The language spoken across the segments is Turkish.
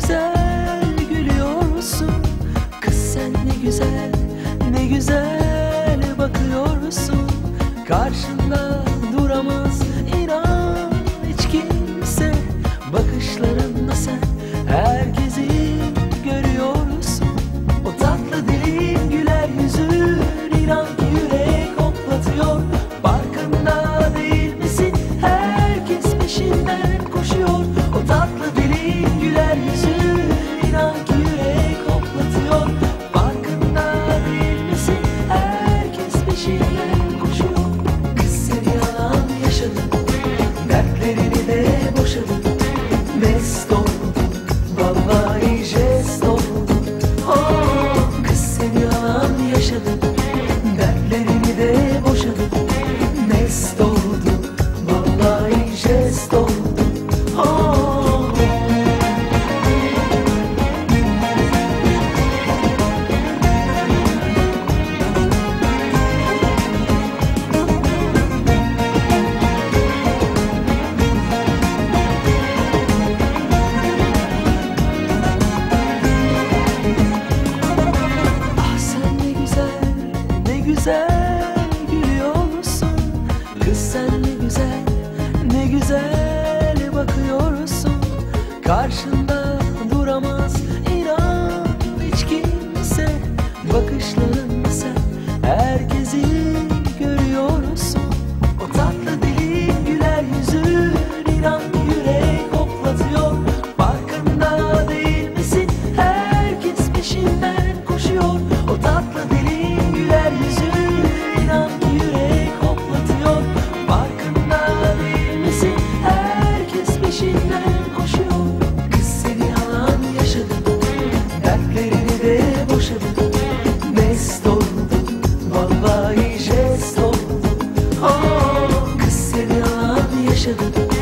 güzel gülüyorsun. Kız sen ne güzel ne güzel bakıyorsun. Karşında karşına Kalplerini de boşadı Mest oldu Vallahi jest oldu ah, Kız seni alan yaşadı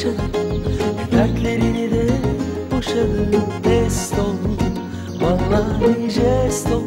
yaşadım Dertlerini de boşadım. Test oldum. Vallahi jest oldum